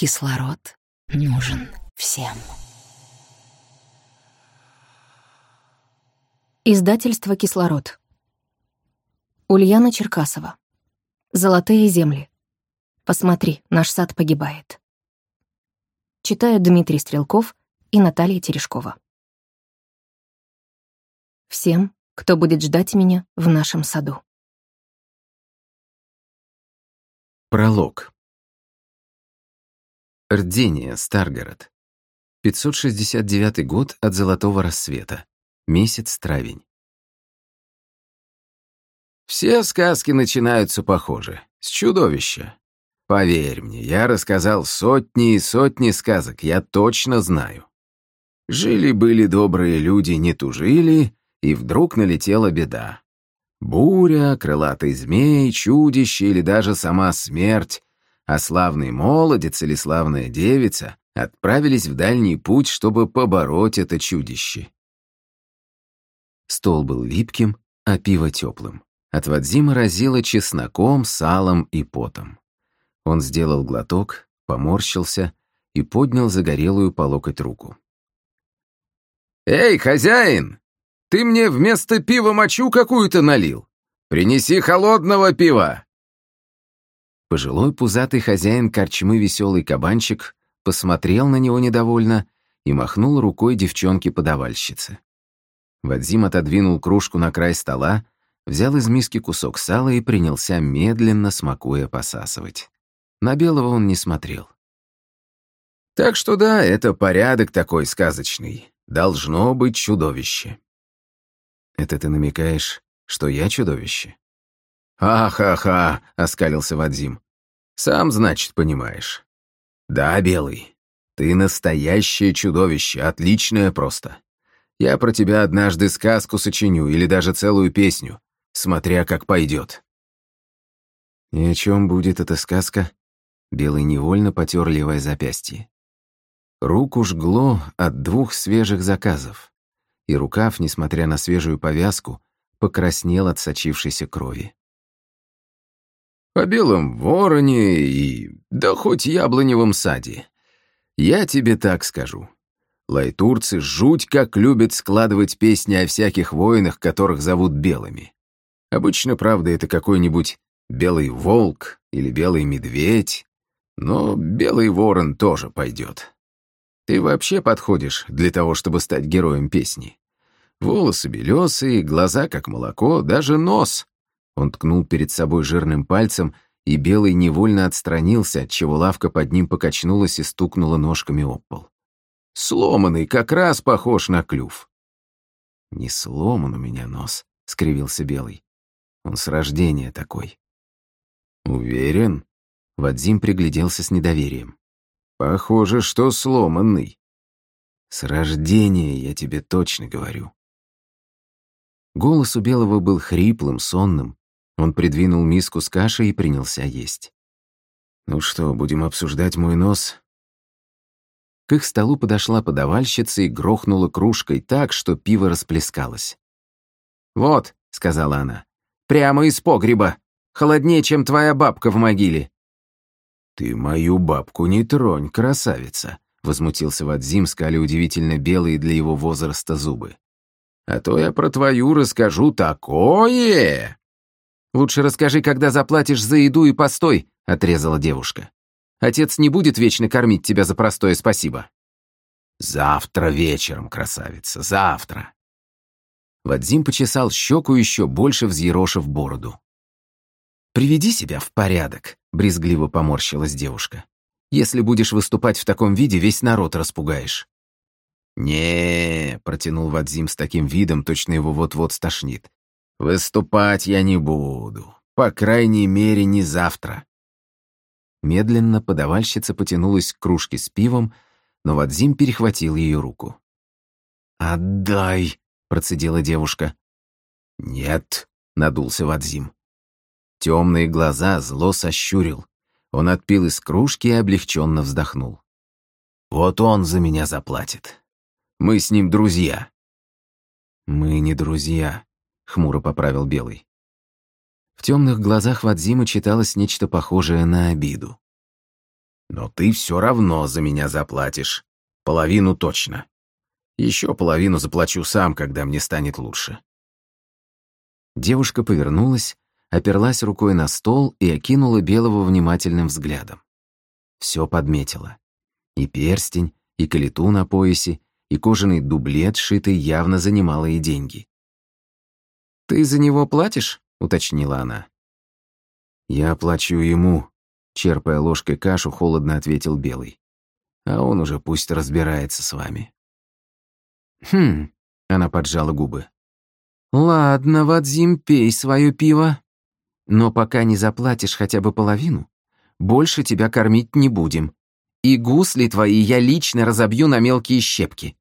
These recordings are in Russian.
Кислород нужен всем. Издательство «Кислород». Ульяна Черкасова. «Золотые земли». Посмотри, наш сад погибает. Читают Дмитрий Стрелков и Наталья Терешкова. Всем, кто будет ждать меня в нашем саду. Пролог. Рдения, Старгород. 569 год от Золотого рассвета. Месяц травень. Все сказки начинаются похоже, с чудовища. Поверь мне, я рассказал сотни и сотни сказок, я точно знаю. Жили-были добрые люди, не тужили, и вдруг налетела беда. Буря, крылатый змей, чудище или даже сама смерть а славный молодец или славная девица отправились в дальний путь, чтобы побороть это чудище. Стол был липким, а пиво теплым. От Вадзима разило чесноком, салом и потом. Он сделал глоток, поморщился и поднял загорелую по локоть руку. «Эй, хозяин! Ты мне вместо пива мочу какую-то налил! Принеси холодного пива!» Пожилой пузатый хозяин корчмы веселый кабанчик посмотрел на него недовольно и махнул рукой девчонке-подавальщице. Вадзим отодвинул кружку на край стола, взял из миски кусок сала и принялся медленно, смакуя, посасывать. На белого он не смотрел. Так что да, это порядок такой сказочный. Должно быть чудовище. Это ты намекаешь, что я чудовище? «Ха-ха-ха», — оскалился Вадзим. «Сам, значит, понимаешь». «Да, Белый, ты настоящее чудовище, отличное просто. Я про тебя однажды сказку сочиню или даже целую песню, смотря как пойдет». «И о чем будет эта сказка?» Белый невольно потер левое запястье. Руку жгло от двух свежих заказов, и рукав, несмотря на свежую повязку, покраснел от сочившейся крови. О белом вороне и... да хоть яблоневом саде. Я тебе так скажу. Лайтурцы жуть как любят складывать песни о всяких воинах, которых зовут белыми. Обычно, правда, это какой-нибудь белый волк или белый медведь, но белый ворон тоже пойдет. Ты вообще подходишь для того, чтобы стать героем песни. Волосы белесые, глаза как молоко, даже нос он ткнул перед собой жирным пальцем, и Белый невольно отстранился, отчего лавка под ним покачнулась и стукнула ножками об пол. «Сломанный, как раз похож на клюв». «Не сломан у меня нос», — скривился Белый. «Он с рождения такой». «Уверен?» — Вадзим пригляделся с недоверием. «Похоже, что сломанный». «С рождения, я тебе точно говорю». Голос у Белого был хриплым, сонным, он придвинул миску с кашей и принялся есть. «Ну что, будем обсуждать мой нос?» К их столу подошла подавальщица и грохнула кружкой так, что пиво расплескалось. «Вот», — сказала она, — «прямо из погреба. Холоднее, чем твоя бабка в могиле». «Ты мою бабку не тронь, красавица», — возмутился Вадзим, скали удивительно белые для его возраста зубы. «А то я про твою расскажу такое!» «Лучше расскажи, когда заплатишь за еду и постой», — отрезала девушка. «Отец не будет вечно кормить тебя за простое спасибо». «Завтра вечером, красавица, завтра». Вадзим почесал щеку еще больше, взъерошив бороду. «Приведи себя в порядок», — брезгливо поморщилась девушка. «Если будешь выступать в таком виде, весь народ распугаешь». «Не», — протянул Вадзим с таким видом, точно его вот-вот стошнит. Выступать я не буду. По крайней мере, не завтра. Медленно подавальщица потянулась к кружке с пивом, но Вадзим перехватил ее руку. «Отдай!» — процедила девушка. «Нет», — надулся Вадзим. Темные глаза зло сощурил. Он отпил из кружки и облегченно вздохнул. «Вот он за меня заплатит. Мы с ним друзья». «Мы не друзья», хмуро поправил Белый. В темных глазах Вадзима читалось нечто похожее на обиду. Но ты все равно за меня заплатишь. Половину точно. Еще половину заплачу сам, когда мне станет лучше. Девушка повернулась, оперлась рукой на стол и окинула Белого внимательным взглядом. Все подметила. И перстень, и калиту на поясе, и кожаный дублет, сшитый явно за немалые деньги. «Ты за него платишь?» — уточнила она. «Я плачу ему», — черпая ложкой кашу, холодно ответил Белый. «А он уже пусть разбирается с вами». «Хм», — она поджала губы. «Ладно, Вадзим, пей свое пиво. Но пока не заплатишь хотя бы половину, больше тебя кормить не будем. И гусли твои я лично разобью на мелкие щепки».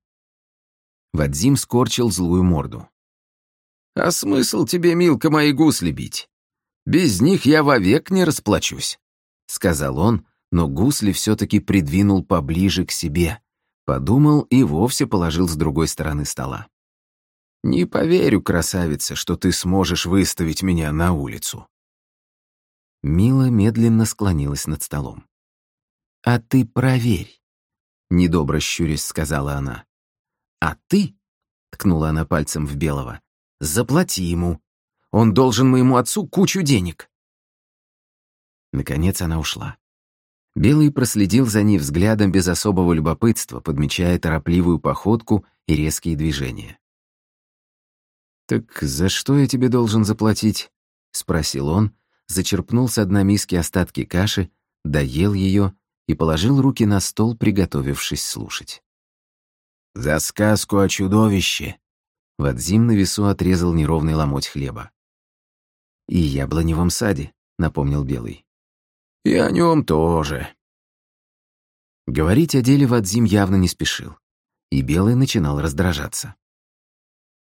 Вадзим скорчил злую морду. «А смысл тебе, Милка, мои гусли бить? Без них я вовек не расплачусь», — сказал он, но гусли все-таки придвинул поближе к себе, подумал и вовсе положил с другой стороны стола. «Не поверю, красавица, что ты сможешь выставить меня на улицу». Мила медленно склонилась над столом. «А ты проверь», — недобро щурясь сказала она. «А ты», — ткнула она пальцем в Белого, — «заплати ему. Он должен моему отцу кучу денег». Наконец она ушла. Белый проследил за ней взглядом без особого любопытства, подмечая торопливую походку и резкие движения. «Так за что я тебе должен заплатить?» — спросил он, зачерпнул с дна миски остатки каши, доел ее и положил руки на стол, приготовившись слушать. «За сказку о чудовище!» Вадзим на весу отрезал неровный ломоть хлеба. «И яблоневом саде», — напомнил Белый. «И о нем тоже». Говорить о деле Вадзим явно не спешил, и Белый начинал раздражаться.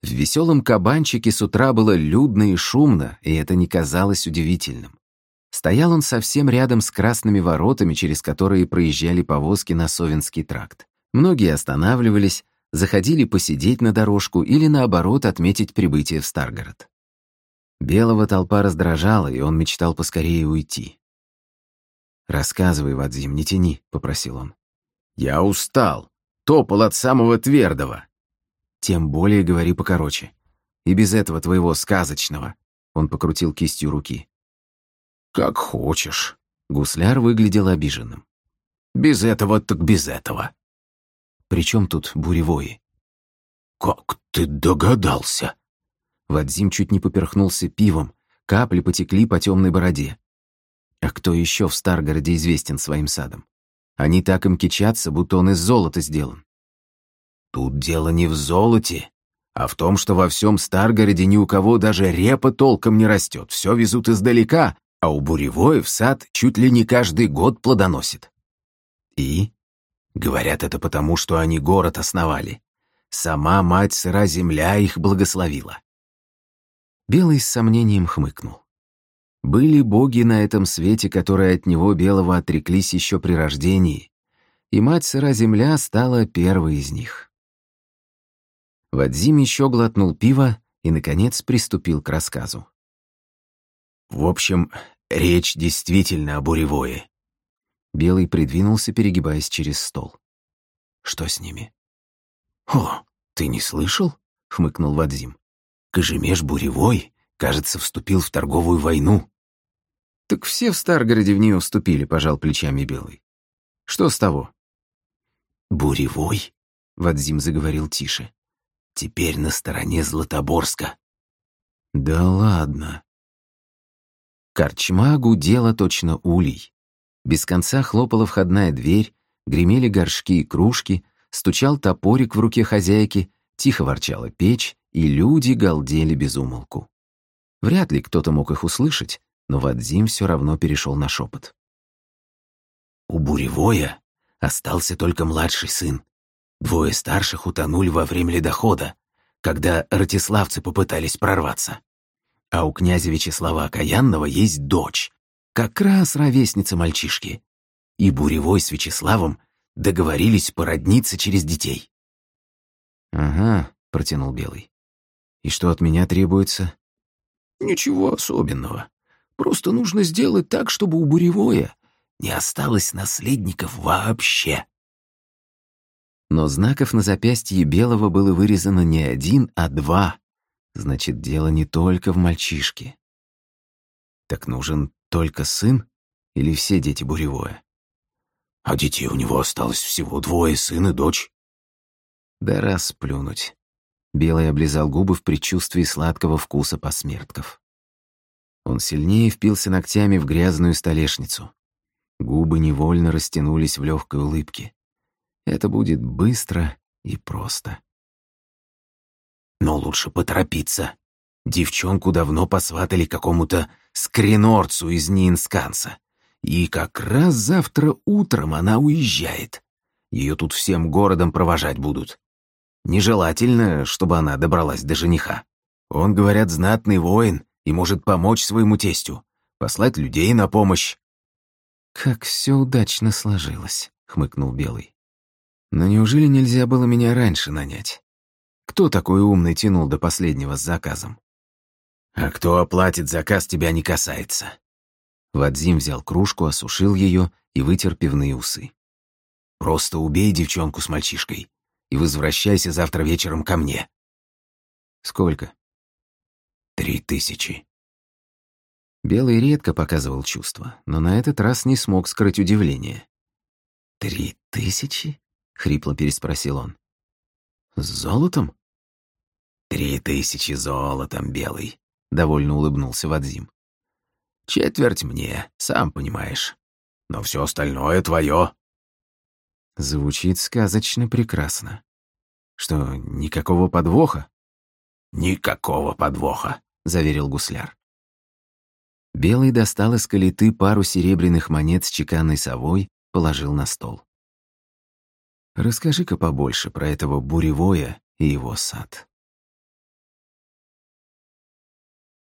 В веселом кабанчике с утра было людно и шумно, и это не казалось удивительным. Стоял он совсем рядом с красными воротами, через которые проезжали повозки на Совинский тракт. Многие останавливались, заходили посидеть на дорожку или, наоборот, отметить прибытие в Старгород. Белого толпа раздражала, и он мечтал поскорее уйти. «Рассказывай, Вадзим, не тяни», — попросил он. «Я устал. Топал от самого твердого». «Тем более говори покороче. И без этого твоего сказочного», — он покрутил кистью руки. «Как хочешь». Гусляр выглядел обиженным. «Без этого так без этого». «При чем тут буревои?» «Как ты догадался?» Вадзим чуть не поперхнулся пивом, капли потекли по темной бороде. А кто еще в Старгороде известен своим садом? Они так им кичатся, будто он из золота сделан. Тут дело не в золоте, а в том, что во всем Старгороде ни у кого даже репа толком не растет, все везут издалека, а у Буревоев сад чуть ли не каждый год плодоносит. И? Говорят, это потому, что они город основали. Сама мать сыра земля их благословила. Белый с сомнением хмыкнул. Были боги на этом свете, которые от него белого отреклись еще при рождении, и мать сыра земля стала первой из них. Вадзим еще глотнул пиво и, наконец, приступил к рассказу. В общем, речь действительно о буревое. Белый придвинулся, перегибаясь через стол. Что с ними? О, ты не слышал? хмыкнул Вадзим. Кожемеш Буревой, кажется, вступил в торговую войну. Так все в Старгороде в нее вступили, пожал плечами Белый. Что с того? Буревой, Вадзим заговорил тише. Теперь на стороне Златоборска. Да ладно. Корчма гудела точно улей. Без конца хлопала входная дверь, гремели горшки и кружки, стучал топорик в руке хозяйки, тихо ворчала печь, и люди галдели без умолку. Вряд ли кто-то мог их услышать, но Вадзим все равно перешел на шепот. У Буревоя остался только младший сын. Двое старших утонули во время ледохода, когда ратиславцы попытались прорваться. А у князя Вячеслава Окаянного есть дочь, как раз ровесница мальчишки. И Буревой с Вячеславом договорились породниться через детей. «Ага», — протянул Белый. «И что от меня требуется?» «Ничего особенного. Просто нужно сделать так, чтобы у Буревоя не осталось наследников вообще. Но знаков на запястье Белого было вырезано не один, а два. Значит, дело не только в мальчишке. Так нужен только сын или все дети Буревое? А детей у него осталось всего двое, сын и дочь. Да раз плюнуть. Белый облизал губы в предчувствии сладкого вкуса посмертков. Он сильнее впился ногтями в грязную столешницу. Губы невольно растянулись в легкой улыбке. Это будет быстро и просто. Но лучше поторопиться. Девчонку давно посватали какому-то скринорцу из Нинсканса. И как раз завтра утром она уезжает. Ее тут всем городом провожать будут. Нежелательно, чтобы она добралась до жениха. Он, говорят, знатный воин и может помочь своему тестю, послать людей на помощь. «Как все удачно сложилось», — хмыкнул Белый. «Но неужели нельзя было меня раньше нанять? Кто такой умный тянул до последнего с заказом?» «А кто оплатит заказ, тебя не касается». Вадзим взял кружку, осушил ее и вытер пивные усы. «Просто убей девчонку с мальчишкой и возвращайся завтра вечером ко мне». «Сколько?» «Три тысячи». Белый редко показывал чувства, но на этот раз не смог скрыть удивление. «Три тысячи?» — хрипло переспросил он. «С золотом?» «Три тысячи золотом, Белый», — довольно улыбнулся Вадзим. «Четверть мне, сам понимаешь. Но все остальное твое». Звучит сказочно прекрасно. Что, никакого подвоха? «Никакого подвоха», — заверил гусляр. Белый достал из калиты пару серебряных монет с чеканной совой, положил на стол. «Расскажи-ка побольше про этого буревоя и его сад».